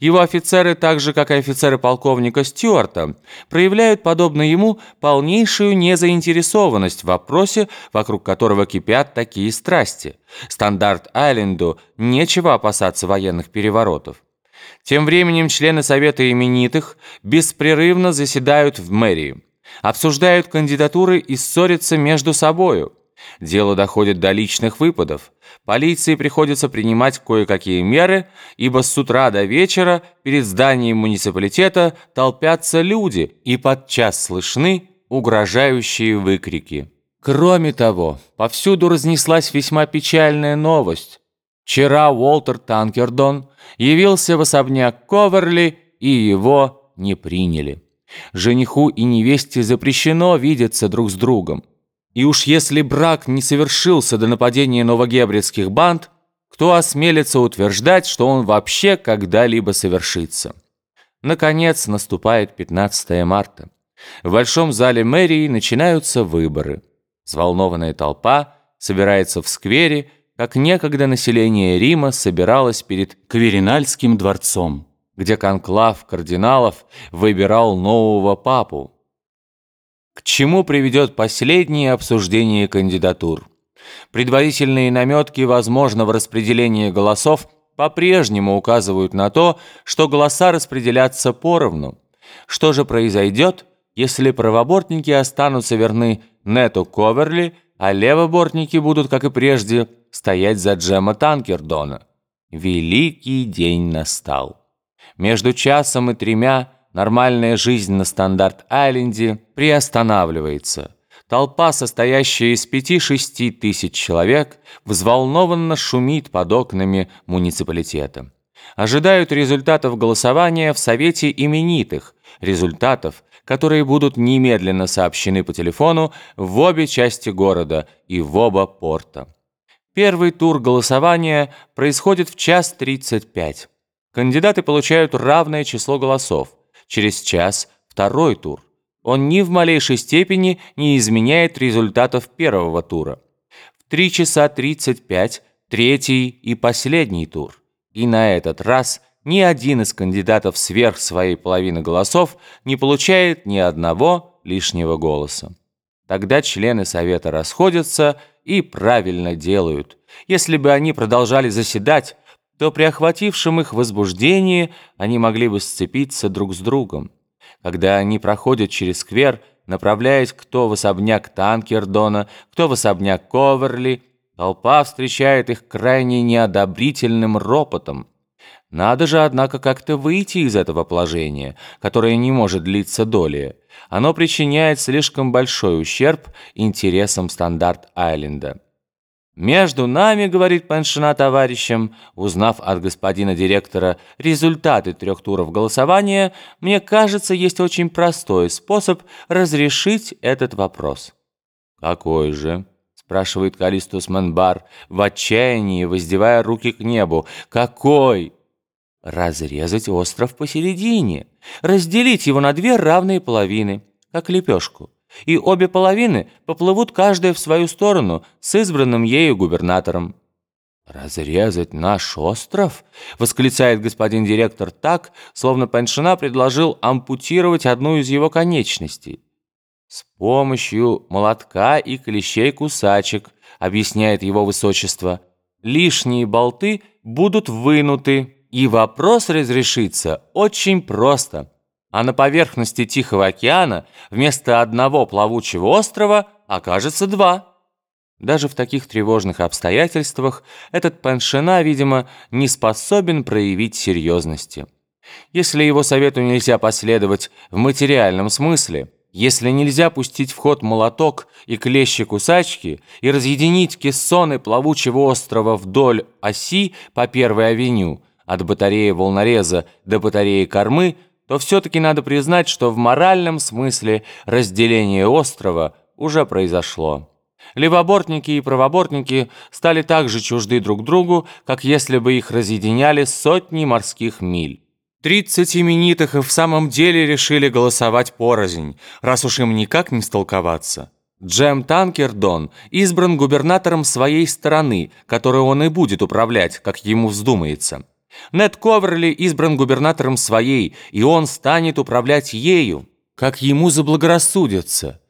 Его офицеры, так же как и офицеры полковника Стюарта, проявляют, подобно ему, полнейшую незаинтересованность в вопросе, вокруг которого кипят такие страсти. Стандарт-Айленду нечего опасаться военных переворотов. Тем временем члены Совета именитых беспрерывно заседают в мэрии, обсуждают кандидатуры и ссорятся между собою. Дело доходит до личных выпадов. Полиции приходится принимать кое-какие меры, ибо с утра до вечера перед зданием муниципалитета толпятся люди, и подчас слышны угрожающие выкрики. Кроме того, повсюду разнеслась весьма печальная новость. Вчера Уолтер Танкердон явился в особняк Коверли, и его не приняли. Жениху и невесте запрещено видеться друг с другом. И уж если брак не совершился до нападения новогебридских банд, кто осмелится утверждать, что он вообще когда-либо совершится? Наконец наступает 15 марта. В большом зале мэрии начинаются выборы. Взволнованная толпа собирается в сквере, как некогда население Рима собиралось перед Кверинальским дворцом, где конклав кардиналов выбирал нового папу. К чему приведет последнее обсуждение кандидатур? Предварительные наметки возможного распределения голосов по-прежнему указывают на то, что голоса распределятся поровну. Что же произойдет, если правобортники останутся верны Нету Коверли, а левобортники будут, как и прежде, стоять за Джема Танкердона? Великий день настал. Между часом и тремя нормальная жизнь на Стандарт-Айленде приостанавливается. Толпа, состоящая из пяти-шести тысяч человек, взволнованно шумит под окнами муниципалитета. Ожидают результатов голосования в Совете именитых, результатов, которые будут немедленно сообщены по телефону в обе части города и в оба порта. Первый тур голосования происходит в час 35. Кандидаты получают равное число голосов. Через час второй тур. Он ни в малейшей степени не изменяет результатов первого тура. В 3 часа 35 третий и последний тур. И на этот раз ни один из кандидатов сверх своей половины голосов не получает ни одного лишнего голоса. Тогда члены Совета расходятся и правильно делают. Если бы они продолжали заседать, то при охватившем их возбуждении они могли бы сцепиться друг с другом. Когда они проходят через сквер, направляясь кто в особняк Танкердона, кто в особняк Коверли, толпа встречает их крайне неодобрительным ропотом. Надо же, однако, как-то выйти из этого положения, которое не может длиться долее. Оно причиняет слишком большой ущерб интересам Стандарт-Айленда. «Между нами, — говорит Пеншина товарищам, узнав от господина директора результаты трех туров голосования, мне кажется, есть очень простой способ разрешить этот вопрос». «Какой же?» — спрашивает Калистус Менбар, в отчаянии, воздевая руки к небу. «Какой?» «Разрезать остров посередине, разделить его на две равные половины, как лепешку» и обе половины поплывут каждая в свою сторону с избранным ею губернатором. «Разрезать наш остров?» — восклицает господин директор так, словно Пеншина предложил ампутировать одну из его конечностей. «С помощью молотка и клещей-кусачек», — объясняет его высочество, «лишние болты будут вынуты, и вопрос разрешится очень просто» а на поверхности Тихого океана вместо одного плавучего острова окажется два. Даже в таких тревожных обстоятельствах этот Паншина, видимо, не способен проявить серьезности. Если его совету нельзя последовать в материальном смысле, если нельзя пустить в ход молоток и клещи-кусачки и разъединить кессоны плавучего острова вдоль оси по Первой авеню, от батареи волнореза до батареи кормы – то все-таки надо признать, что в моральном смысле разделение острова уже произошло. Левобортники и правобортники стали так же чужды друг другу, как если бы их разъединяли сотни морских миль. Тридцать именитых и в самом деле решили голосовать порознь, раз уж им никак не столковаться. Джем Танкердон избран губернатором своей страны, которой он и будет управлять, как ему вздумается. Нед Коверли избран губернатором своей, и он станет управлять ею, как ему заблагорассудится.